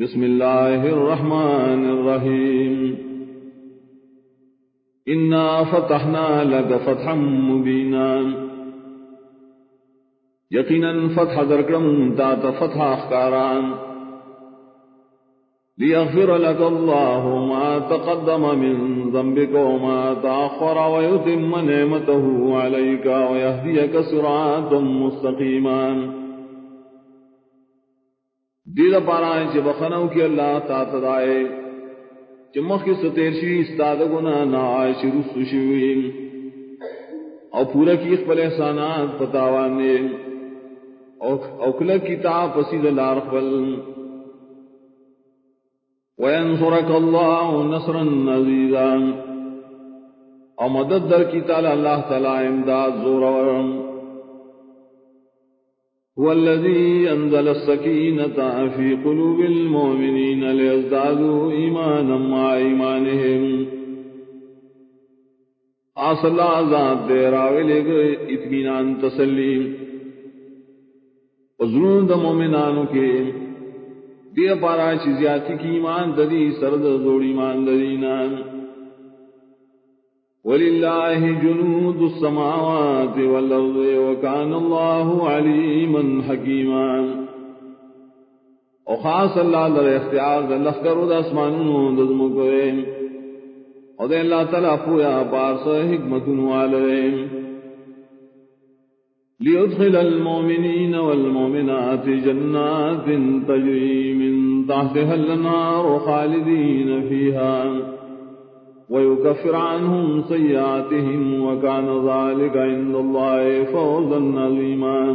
بسم الله الرحمن الرحيم إنا فتحنا لك فتحا مبينا. يقينا فتح ذركم تات فتح أخكارا ليغفر لك الله ما تقدم من ذنبك وما تأخر ويتم نعمته عليك ويهديك صراطا مستقيما دید پارا چ بخنو کی اللہ تا تدائے چمخ کی ستیرشی استاد گنا نا شروع سشوی او پورا کی خپل احسانات پتاوانے او کلا کی تا پسید لار خپل وینصرک اللہ نصرا نزیدا او مدد در کی تعالی اللہ تعالی امداد زورا۔ ورم هو الذي أنزل السكينة في قلوب المؤمنين ليزدادوا إيمانا مع إيمانهم. آصل اللہ ذات دے راوے گئے اطمینان تسلیم حضرون دا مومنانو کے دے پارا چیزیاتی کی ایمان ددی سرد زوڑ ایمان ددینان ولله جنود السماوات والأرض وكان الله عليما حكيما وخاص اللہ در اختیار در لخکر دا اسمانون دزمو کرے او دے اللہ تعالیٰ پویا پارس حکمت والے ليدخل المؤمنين والمؤمنات جنات تجري من تحتها النار خالدين فيها ويكفر عنهم سيئاتهم وكان ذلك عند الله فوزا عظيما.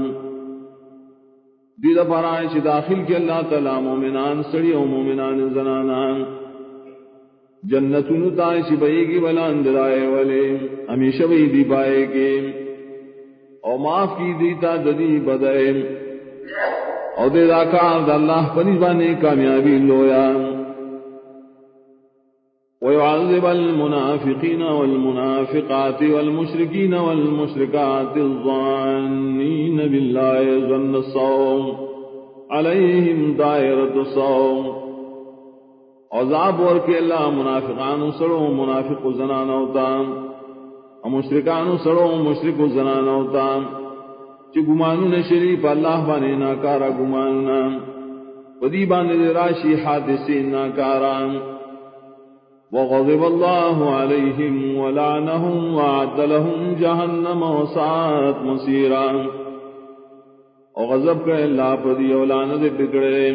دید پرائے چی داخل کی اللہ تعالی مومنان، سڑی و مومنان زنانان. جنتون تائے چی بئی گی بلان درائے والے، ہمیشہ بئی دی پائے گی. او معاف کی دیتا ددی بدائے. او دے داکار دا اللہ پنیزانے کامیابی لویا. ويعذب المنافقين والمنافقات والمشركين والمشركات الظانين بالله ظن الصوم عليهم دائرة الصوم. عذاب ورکی اللہ منافقان سڑو منافق زنان ہوتا مشرکان سڑو مشرک زنان ہوتا چی گمانو نے شریف اللہ بانے ناکارا گماننا ودی بانے راشی حادثی ناکارا وغضب الله عليهم ولعنهم وعد لهم جهنم وساعت مصيرا. وغضب کا اللہ پدی اولان دے بگڑے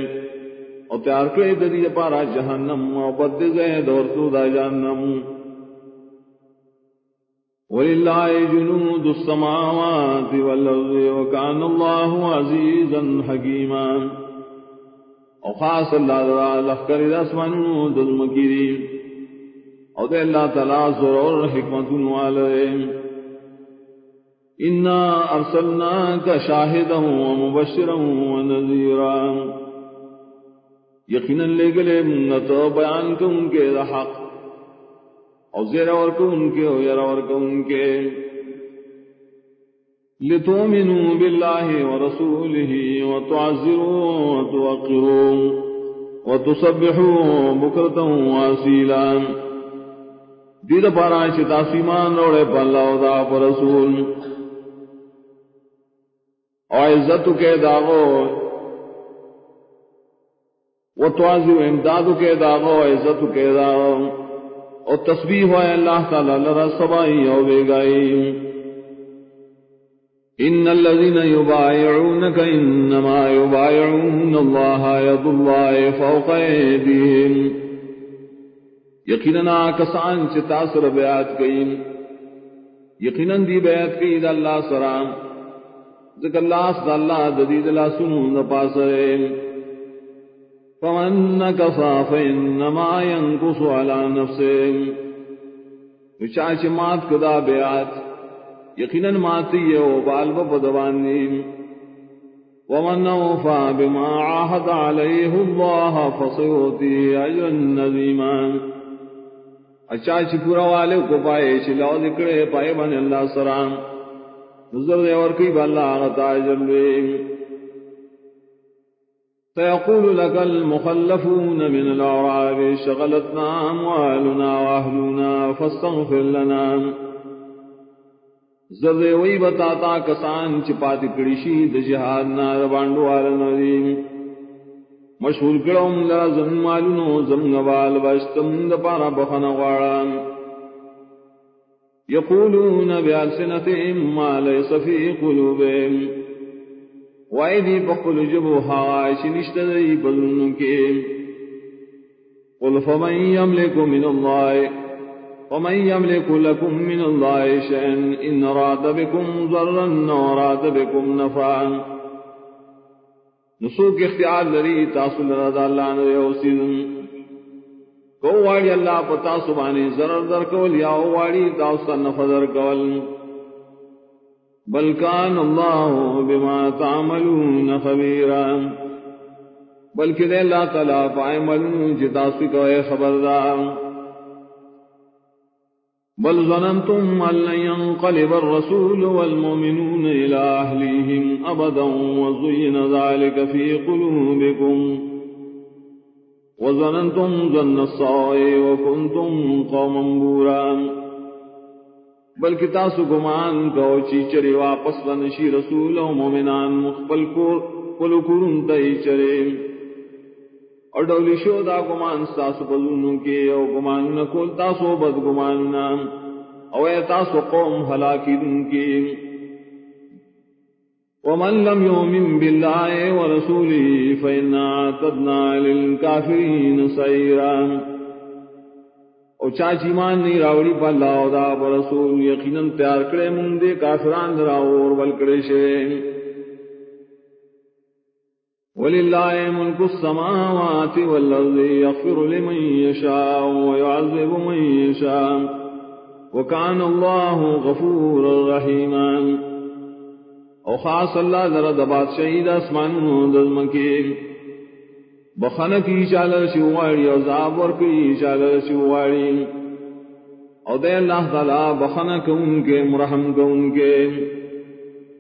اور تیار کرے ددی پارا جہنم و بد زید اور سودا جہنم. وللہ جنود السماوات والارض وكان الله عزيزا حكيما او وخاص الله لخر الاسمان دلمكيرين او دے اللہ تعالیٰ زور حکمت والے انا ارسلنا کا شاہدا و مبشرا و نذیرا یقینا لے گلے منتو بیان کو ان کے حق۔ او زیر اور کو ان کے او یر اور کو ان کے۔ لتؤمنوا بالله ورسوله وتعزروا وتوقروا وتسبحوا بكرة واسيلا دید پارا چی تاسیمان روڑے پا اللہ دا پا رسول۔ او عزت کے داغو و توازی و امدادو کے داغو عزت کے داغو او تسبیح ہوئے اللہ تعالی لرا سبائی او بیگائی ان الذين يبايعونك انما يبايعون الله يد الله فوق ايديهم یقینا کسان سے تاثر بیات کئی یقینا دی بیات کئی دا اللہ سرام ذکر اللہ صد اللہ ددید اللہ سنو دا پاسرے فمن نکسا فإنما ينکس على نفسه وچاچ مات کدا بیات یقینا ماتی ہے بال بپدوان ومن اوفا بما عاہد علیہ اللہ فصیوتی عجر نظیمان اچھا چی پورا والے کو پائے چی لو دکڑے پائے بن اللہ سرام نظر دے اور کی باللہ آغتا جلوے سيقول لك المخلفون من الأعراب شغلتنا أموالنا وأهلنا فاستغفر لنا۔ زرد وی بتاتا کسان چپات کڑیشی د جہاد نار بانڈو والا مشہور کرم لرا زم مالونو، زم نوال باشتم د پارا بخن غاران یقولون بیالسنتهم ما لیس فی قلوبهم. وائدی بخل جبو حواش نشتدی بلن کے. قل فمن يملك من الله ومن يملك لكم من الله شيئا إن راد بكم ضرا وراد بكم نفعا. نسوک اختیار لری تاسو لرد اللہ نے اوسیدن کو واڑی اللہ پتا سبانی ضرر در کول یا واڑی تاسو نفع در کول بل كان الله بما تعملون خبيرا بلکہ دے اللہ تعالیٰ فائملون جتا سکو خبردار. بل ظننتم أن لن ينقلب الرسول والمؤمنون إلى أهليهم أبدا وزين ذلك في قلوبكم وظننتم ظن الصائي وكنتم قوما بورا بلکہ تاسو گمان کو چی چرے واپس لنشی رسول و مومنان مخبل کو پلو کرن تئی چرے اور ڈولی شو دا گمان ساسو بلونو کے او گمان نکول تاسو بد گمان نام او اے تاسو قوم حلاکی دن کے۔ ومن لم يؤمن بالله ورسوله فإنا اعتدنا للكافرين سعيرا او چاچی مان نہیں راوڑی پا اللہ دا پا رسول یقیناً تیار کرے من دے کافران درا اور بل کرے شے۔ وللہ ملک السماوات والارض یغفر لمن یشاء ویعذب من یشاء وکان اللہ غفور رحیما او خاص اللہ درد بات شہید اسمان دزمکیم بخن کی چالر شیواڑی او زابر کی چالر شیواڑی او دے اللہ تعالی بخن کو ان کے مرحم کو ان کے